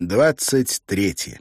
Двадцать третье.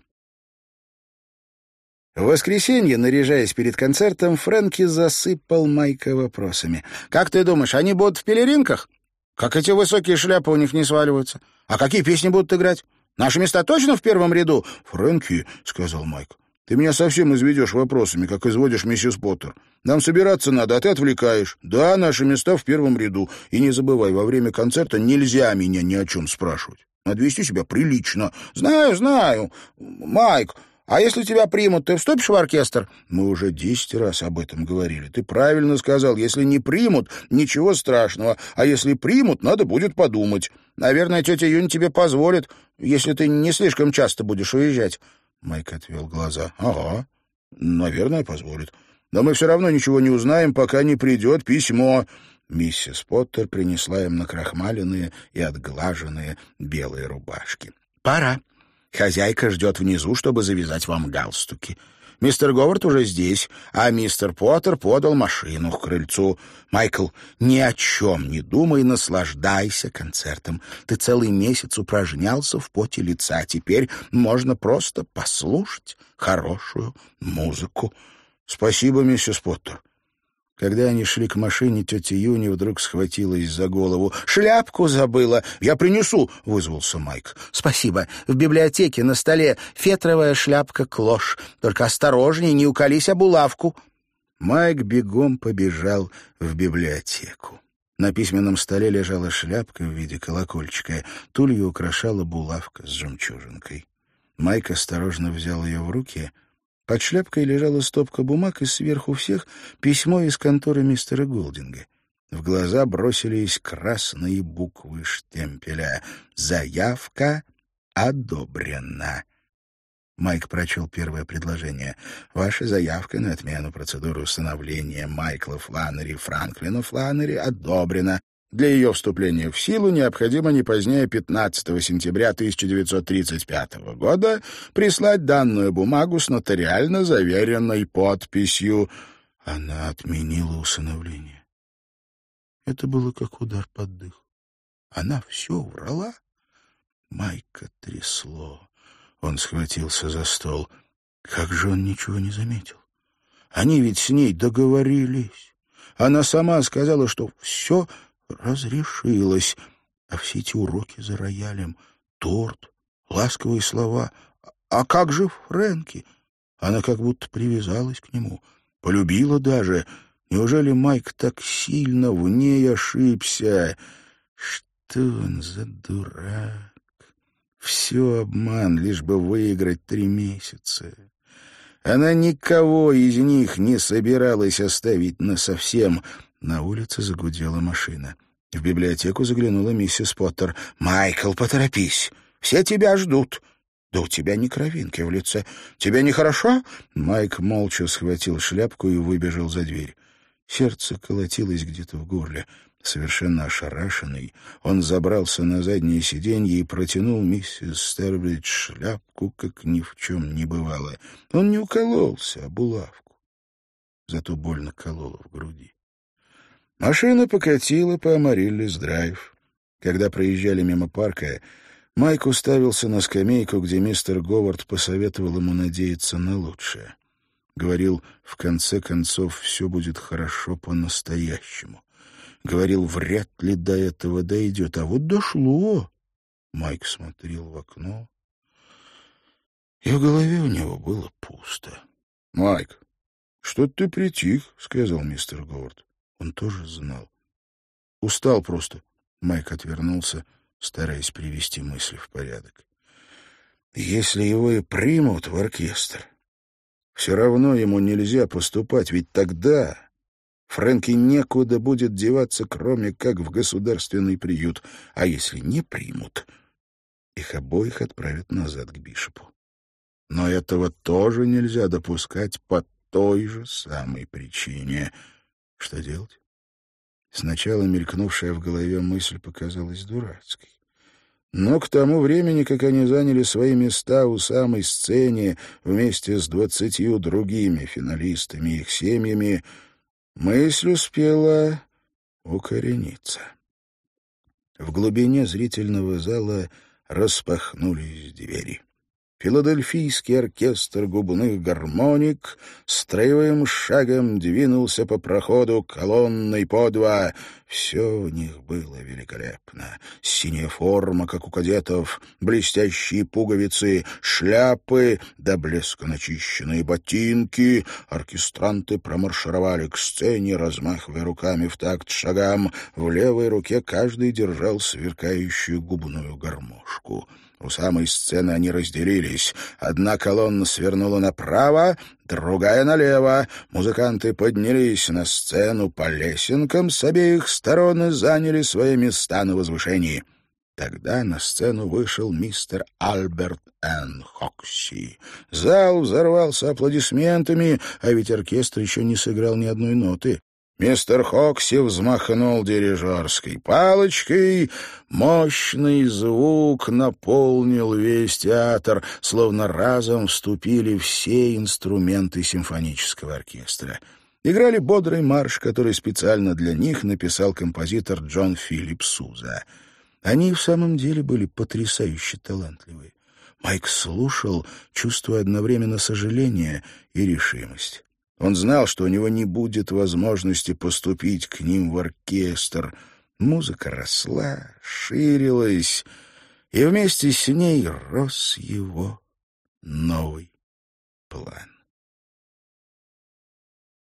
В воскресенье, наряжаясь перед концертом, Фрэнки засыпал Майка вопросами. «Как ты думаешь, они будут в пелеринках? Как эти высокие шляпы у них не сваливаются? А какие песни будут играть? Наши места точно в первом ряду?» «Фрэнки», — сказал Майк, — «ты меня совсем изведешь вопросами, как изводишь миссис Поттер. Нам собираться надо, а ты отвлекаешь. Да, наши места в первом ряду. И не забывай, во время концерта нельзя меня ни о чем спрашивать». Надо вести себя прилично. Знаю, знаю. Майк, а если тебя примут, ты вступишь в оркестр? Мы уже десять раз об этом говорили. Ты правильно сказал. Если не примут, ничего страшного. А если примут, надо будет подумать. Наверное, тетя Юнь тебе позволит, если ты не слишком часто будешь уезжать. Майк отвел глаза. Ага, наверное, позволит. Но мы все равно ничего не узнаем, пока не придет письмо. Миссис Поттер принесла им накрахмаленные и отглаженные белые рубашки. «Пора. Хозяйка ждет внизу, чтобы завязать вам галстуки. Мистер Говард уже здесь, а мистер Поттер подал машину к крыльцу. Майкл, ни о чем не думай, наслаждайся концертом. Ты целый месяц упражнялся в поте лица, теперь можно просто послушать хорошую музыку. Спасибо, миссис Поттер. Когда они шли к машине, тетя Юни вдруг схватилась за голову. «Шляпку забыла! Я принесу!» — вызвался Майк. «Спасибо. В библиотеке на столе фетровая шляпка-клош. Только осторожней, не уколись об улавку». Майк бегом побежал в библиотеку. На письменном столе лежала шляпка в виде колокольчика. Тулью украшала булавка с жемчужинкой. Майк осторожно взял ее в руки — под шляпкой лежала стопка бумаг, и сверху всех письмо из конторы мистера Голдинга. В глаза бросились красные буквы штемпеля. «Заявка одобрена». Майк прочел первое предложение. «Ваша заявка на отмену процедуры установления Майкла Фланнери Франклина Фланнери одобрена. Для ее вступления в силу необходимо не позднее 15 сентября 1935 года прислать данную бумагу с нотариально заверенной подписью. Она отменила усыновление. Это было как удар под дых. Она все врала. Майка трясло. Он схватился за стол. Как же он ничего не заметил? Они ведь с ней договорились. Она сама сказала, что все разрешилось. А все эти уроки за роялем, торт, ласковые слова. А как же Фрэнки? Она как будто привязалась к нему, полюбила даже. Неужели Майк так сильно в ней ошибся? Что он за дурак? Все обман, лишь бы выиграть три месяца. Она никого из них не собиралась оставить насовсем. На улице загудела машина. В библиотеку заглянула миссис Поттер. «Майкл, поторопись! Все тебя ждут!» «Да у тебя ни кровинки в лице. Тебе нехорошо?» Майк молча схватил шляпку и выбежал за дверь. Сердце колотилось где-то в горле. Совершенно ошарашенный, он забрался на заднее сиденье и протянул миссис Стербридж шляпку, как ни в чем не бывало. Он не укололся, о булавку. Зато больно кололо в груди. Машина покатила по Амариллис-драйв. Когда проезжали мимо парка, Майк уставился на скамейку, где мистер Говард посоветовал ему надеяться на лучшее. Говорил, в конце концов, все будет хорошо по-настоящему. Говорил, вряд ли до этого дойдет. А вот дошло. Майк смотрел в окно, и в голове у него было пусто. — Майк, что ты притих, — сказал мистер Говард. Он тоже знал. Устал просто. Майк отвернулся, стараясь привести мысли в порядок. Если его и примут в оркестр, все равно ему нельзя поступать, ведь тогда Фрэнки некуда будет деваться, кроме как в государственный приют. А если не примут, их обоих отправят назад к Бишопу. Но этого тоже нельзя допускать по той же самой причине — что делать? Сначала мелькнувшая в голове мысль показалась дурацкой. Но к тому времени, как они заняли свои места у самой сцены вместе с двадцатью другими финалистами и их семьями, мысль успела укорениться. В глубине зрительного зала распахнулись двери. Филадельфийский оркестр губных гармоник строевым шагом двинулся по проходу колонной по. Все в них было великолепно. Синяя форма, как у кадетов, блестящие пуговицы, шляпы, до блеска начищенные ботинки. Оркестранты промаршировали к сцене, размахивая руками в такт шагам. В левой руке каждый держал сверкающую губную гармошку. У самой сцены они разделились. Одна колонна свернула направо, другая налево. Музыканты поднялись на сцену по лесенкам с обеих сторон и заняли свои места на возвышении. Тогда на сцену вышел мистер Альберт Н. Хокси. Зал взорвался аплодисментами, а ведь оркестр еще не сыграл ни одной ноты. Мистер Хокси взмахнул дирижерской палочкой. Мощный звук наполнил весь театр, словно разом вступили все инструменты симфонического оркестра. Играли бодрый марш, который специально для них написал композитор Джон Филипп Суза. Они в самом деле были потрясающе талантливы. Майк слушал, чувствуя одновременно сожаление и решимость. Он знал, что у него не будет возможности поступить к ним в оркестр. Музыка росла, ширилась, и вместе с ней рос его новый план.